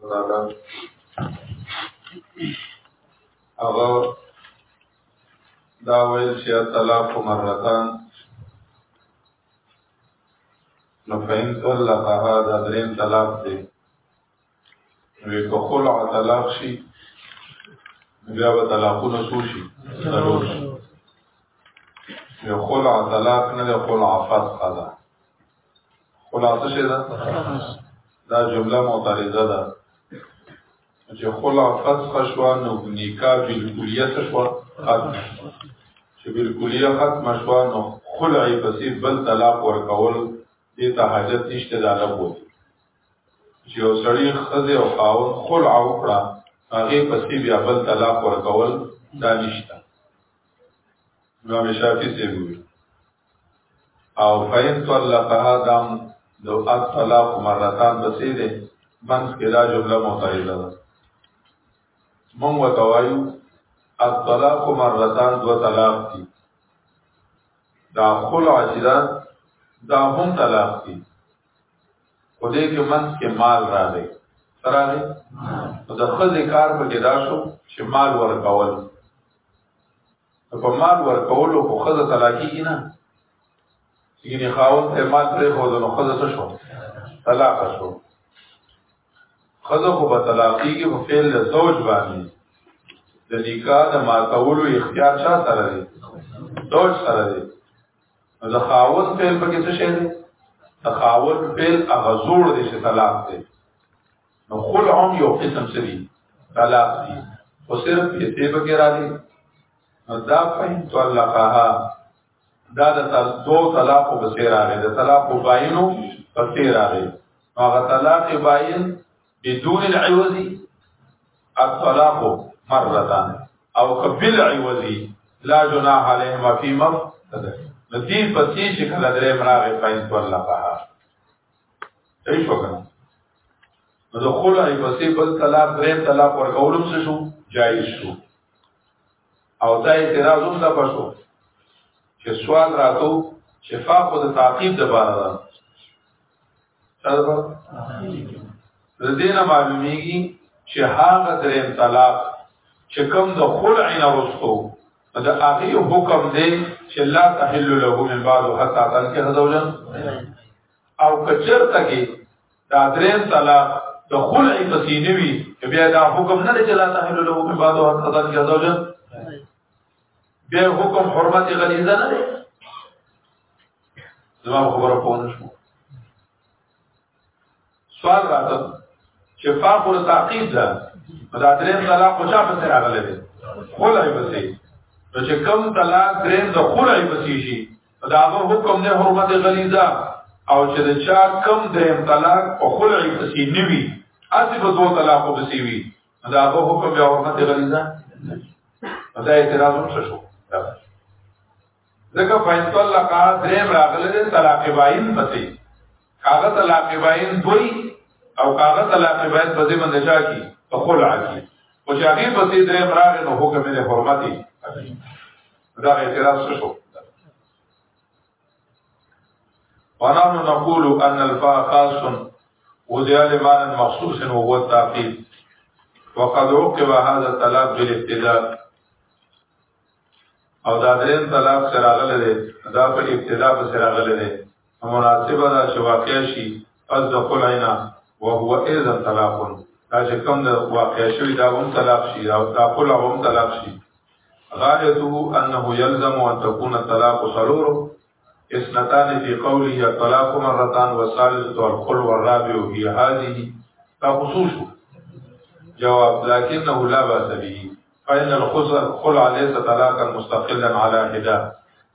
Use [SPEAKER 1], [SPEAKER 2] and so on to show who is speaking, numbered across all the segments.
[SPEAKER 1] تعالی هغه دا ویل چې طلاق مرتان نو فین طلقها دا درین طلاق دی وی که خلع طلاق شي بیا به طلاقونه څو شي ضرور شي یو خلع طلاق نه ده خلع فسخ ده خلاصه شي دا دا جمله معترضه ده چې خلا فسخ شو نو نکاح بالکلیه شو ختم چې بالکلیه ختم شو نو خلع پسې بل طلاق ورکول دې ته حاجت نشته دا نه وو چې یو سړی خزه او خاون خلع وکړه هغه پسې بیا بل طلاق ورکول دا نشته امام شافعي څه وی او فین طلقها دام دو اطلاق مرتان بسی دی منس که دا جمله متعیده ده مونږ وتوایو الطلاق مرتان دو طلاق دي دا خلع چې دا دا هم طلاق دي خو دې کې من کې مال را دی سره دی د خځې کار په کې دا شو چې مال ورکول په مال ورکولو خو خزه طلاقیږي نه یعنی خاون ته مال پرې خو نو خزه څه شو طلاق شو خزه خو به طلاقیږي په فعل له زوج باندې د نکاح د ماتولو اختیار چا سره دی زوج سره دی نو د خاون فعل په کې څه شی دی د خاون فعل هغه زوړ دی چې طلاق دی نو خلعون یو قسم سری طلاق دی او صرف پیسې بګی را دی نو دا فهم تو الله قها دا د دو طلاق او بسې را دی د طلاق او باینو بسې را دی هغه طلاق باین بدون العوض الطلاق مرتان او قبل عوض لا جناح علیهما فی مر نو دې پسې چې کله درې مراغه فاین تو الله قها صحیح شو کنه نو د خلع پسې بل طلاق درې طلاق ورکولم څه شو جایز شو او دا اعتراض هم نه پښو چې سوال راتو چې فاق د تعقیب د بارا ده د دې نه معلومیږي چې هغه درې طلاق چې کوم د خلع نه وروسته د هغه حکم دی چې لا تحل له من بعد حتا تنکه زوجا او کچرته کې دا دریم طلاق د خلع په سینې وي بیا دا حکم نه چې لا تحل له په بعد او حتی ځان کې زوجه بیا حکم حرمت غلیظه نه دی زما خبره په ونه شو سوال راته چې فاقو تعقید ده دا دریم طلاق په چا پسې راغلی دی خلای پسې نو چې کم طلاق دریم د خلای پسې شي دا غو حکم نه حرمت غلیظه او چې د چا کم دریم طلاق او خلع پسې نیوي اسی په دوه طلاق پسې وي دا غو حکم بیا حرمت غلیظه دا اعتراض هم شو ځکه فین طلاق دریم راغله د طلاق باین پسې کاغه طلاق باین دوی او کاغه طلاق باین په دې باندې چا کی خلع کی او چې هغه پسې دریم راغله نو حکم یې حرمت دا اعتراض څه شو ونحن نقول ان الفاء خاص وزيال معنى مخصوص وهو التعقيد وقد عقب هذا الطلاق بالابتداء او دا دریم طلاق سره غلې ده دا په ابتدا په سره غلې ده مناسبه دا چې واقع شي پس د خلعنا وهو اذا طلاق دا کوم د واقع شوی دا هم طلاق شي او دا کول هم طلاق شي غایته انه يلزم ان تكون طلاق سرور اثنتان في قوله الطلاق مرتان والثالث والخل والرابع هي هذه فخصوص جواب لكنه لا باس به فإن الخلع ليس طلاقا مستقلا على حدا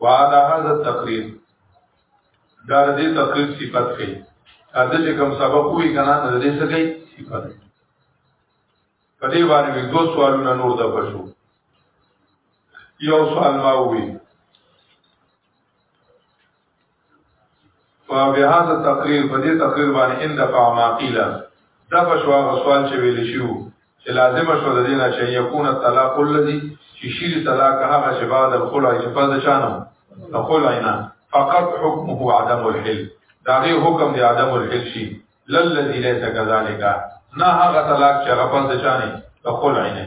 [SPEAKER 1] وعلى هذا التقرير دا دې تقریر صفت کوي کله چې کوم سبق وي کنه د دې څه کوي صفت په دې باندې دو سوالونه نور د بشو یو سوال ما وی فبهذا التقرير په دې تقریر باندې ان دفع ما قيل دغه شو هغه سوال چې ویل شو چې لازم شو د دې نه چې يكون الطلاق الذي چې شیر طلاق هغه چې بعد الخلع چې پس چانو خلعنا فقط حكمه عدم الحل دا غي حکم دی عدم الحل شي للذي ليس كذلك نه هغه طلاق چې هغه پس چانه خلعنا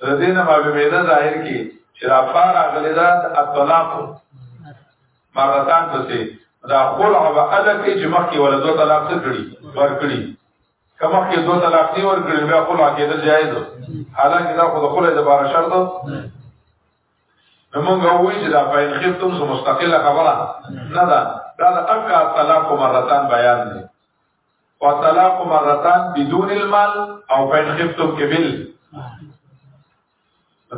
[SPEAKER 1] تر دې نه معلومېده ظاهر کې چې دا فار غلې ده الطلاق مرتان پسې دا خلع به الګ کې چې مخکې ولا دوه طلاق څه کړي ور کړي کما کې دوه طلاق دی ور کړي بیا خلع کېدل جایز ده حالانکه دا خو د خلع د بار شرط ده نو موږ وایو چې دا فین خفتم سو مستقله خبره نه ده دا د اکا طلاق مرتان بیان دی وطلاق مرتان بدون المال او فین خفتم کبل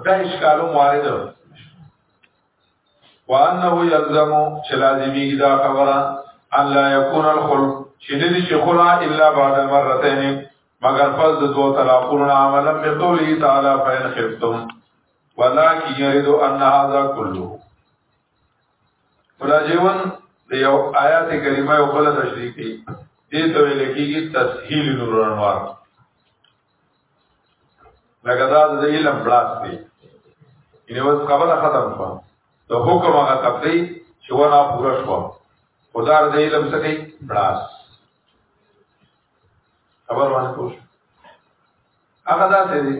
[SPEAKER 1] دا اشکالو موارد وانه یلزمو چې لازمي دا خبره ان لا یکون الخل چې نه دي چې خلا الا بعد مرتين مگر پس د دوه طلاقونو عملا په قوله تعالی فین خفتم ولکن یرید ان هذا كله فلاجون د یو آیات کریمه یو بل تشریح کوي دې ته ویل کېږي تسهیل نور انوار لکه دا د علم بلاس دی ان اوس خبره ختم شو د حکم هغه تفری چې ونه پوره شو خدا د علم څخه کوي بلاس خبر باندې پوښ هغه دا څه دی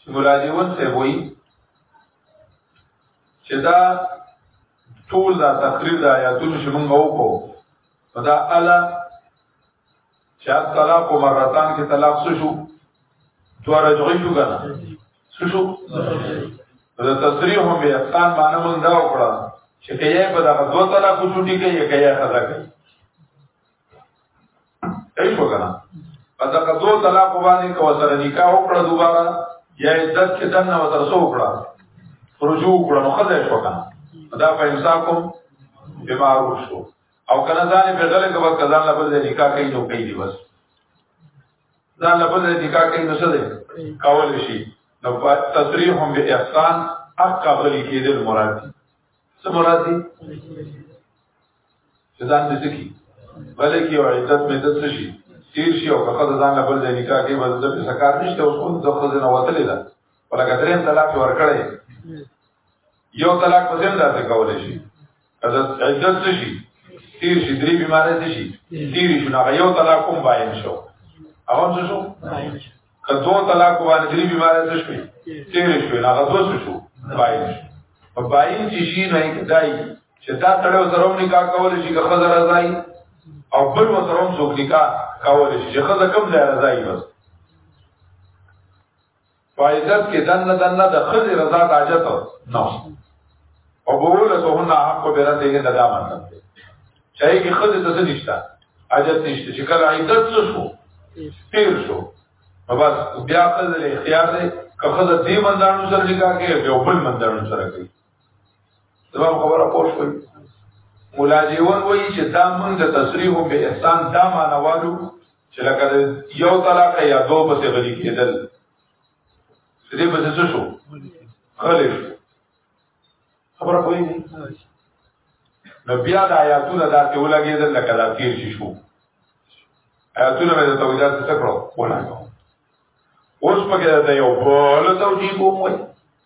[SPEAKER 1] چې مراجعون څه وایي چې دا ټول دا تقریر د آیاتونو چې موږ وکړو نو دا الا چې طلاق مرتان کې طلاق څه شو تو رجعي شو کنه څه شو دا تصریح هم به احسان باندې موږ دا وکړه چې کایې په دغه دوه طلاق چټي کې یې کایې خزا کوي صحیح وګڼه پس که دو طلاق باندې کو سره نکاح وکړه دوباره یا عزت کې دنه و تر څو وکړه رجوع وکړه نو خدای شو کنه دا په امساکم به معروف شو او کنه ځان به غل کبه کزان لبل دې نکاح کوي نو کوي دی بس ځان لبل دې نکاح کوي نو څه دی کول شي نو تصریح هم به احسان حق غلی کېدل مراد دي څه مراد دي ځان دې سکی بلې کې او عزت مې دڅ شي تیر شي او خپل ځان له بل ځای نکاح کې به د سکار نشته اوس کوم د خزې نه وتلې ده ولکه دریم طلاق ورکړې یو طلاق په ځم داسې کولې شي عزت عزت شي تیر شي درې بیمارې دي شي تیر شي نو یو طلاق کوم باین شو هغه څه شو که دوه طلاق باندې درې بیمارې څه شوي تیر شي نو هغه څه شو باین شو په باین چې شي نه کدای چې دا سره سره نکاح کول شي که خزر راځي او بل وسره څوک نکاح کول شي چې خزر کم ځای راځي بس فائدت کې دنه دنه د خزر رضا د حاجت نو او بوله ته نه حق به راته نه دا مطلب دی چې کې خزر ته څه نشته حاجت نشته چې کله عیدت څه شو تیر شو نو بس بیا خزر اختیار دی که خزر دې مندانو سره نکاح کوي او بل مندانو سره کوي زما خبره پوه شوي مولا دیون وایي چې دا مونږ د تصریح به احسان دا معنوالو چې لکه یو طلاق یا دو پسې غلي کېدل دې پسې څه شو غلي شو خبره کوي نو بیا د آیاتونه داسې ولګېدل لکه دا تیر شي شو آیاتونه مې د توجیه څخه کړو ولګو اوس پکې دا یو بل توجیه کوم وایي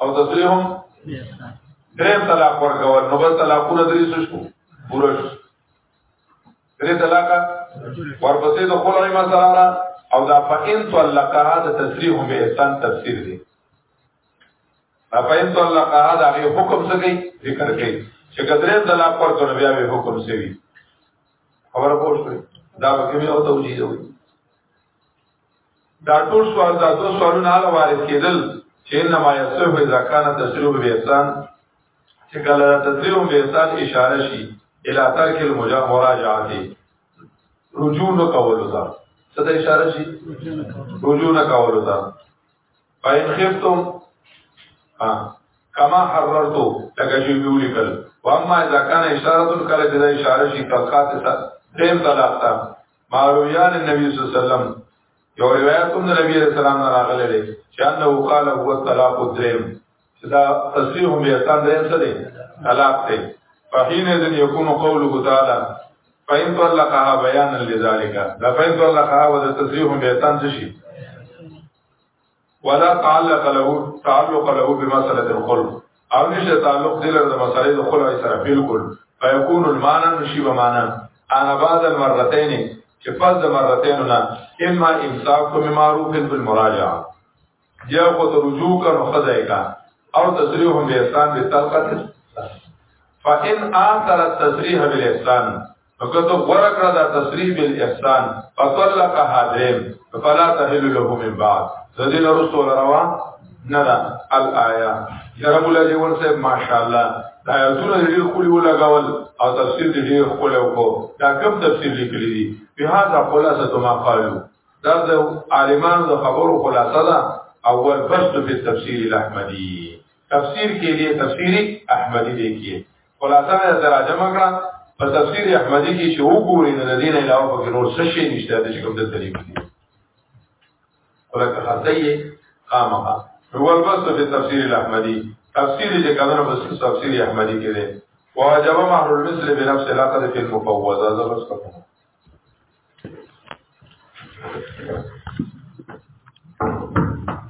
[SPEAKER 1] او تسلیهم درې طلاق ورکول نو بس طلاقونه درې شو پوره شو درې طلاق ورپسې د خلای مسله را او دا فإن طلقها د تسریح به احسان تفسیر دی دا فإن طلقها دا غي حکم څه کوي ذکر کوي چې کدرې طلاق ورکول بیا به حکم څه وي خبر پوه شئ دا به کومه او توجیه وي دا ټول سوال دا ټول سوالونه هغه وارد کېدل چې انما یصح اذا كان تسریع باحسان چې کله تسریع باحسان اشاره شي الى ترک المراجعه رجوع نه کول دا څه د اشاره شي رجوع نه کول دا پاین خفتم ها کما حررتو لکه چې ویو لیکل واما اذا كان اشاره کله چې د اشاره شي تلقات ته دیم طلاق ته مارویان النبي صلی الله علیه وسلم یو روایت هم د نبی رسول الله راغلی دی چې انه قال هو الطلاق الدریم چې دا تصریح هم یې تان دریم څه دی طلاق دی فحين اذن يكون قوله تعالى فإن طلقها بيانا لذلك دا فإن طلقها وذا تصريح بيتان تشي ولا تعلق له تعلق له بمساله الخلق او نشه تعلق دې له مسالې د خلع سره بالکل فيكون المعنى نشي بمعنى انا بعد المرتين چې پس د مرتين نه اما امساک کو معروف بالمراجعه یا کو ته رجوع کا نو خدای کا او تصریح به احسان به تلقت فان اثر التصریح بالاحسان فقط غره کړه دا تصریح بالاحسان فطلق حاضر فلا تحل له من بعد ذل رسول روا نرا الایا یا رب الله جوړ صاحب ماشاءالله دا یزونه دې خولي ولګاول او تفسیر دې خولي وکړو دا کوم تفسیر لیکلی دی په هاذا خلاصه ما قالو دا د عالمانو د خبرو خلاصه ده اول فصل په تفسیر الاحمدی تفسیر کې دی تفسیر احمدی دی کې خلاصه دا ترجمه کړه په تفسیر احمدی کې چې وګورئ د دین علاوه په نور څه شي نشته د کوم د طریق دی ولکه خدای قامه هو البس په تفسیر الاحمدی تفسیر چې کله بس تفسیر احمدی کې دی واجب مهر المثل بنفس العقد في المفوضه هذا بس کوم Thank you.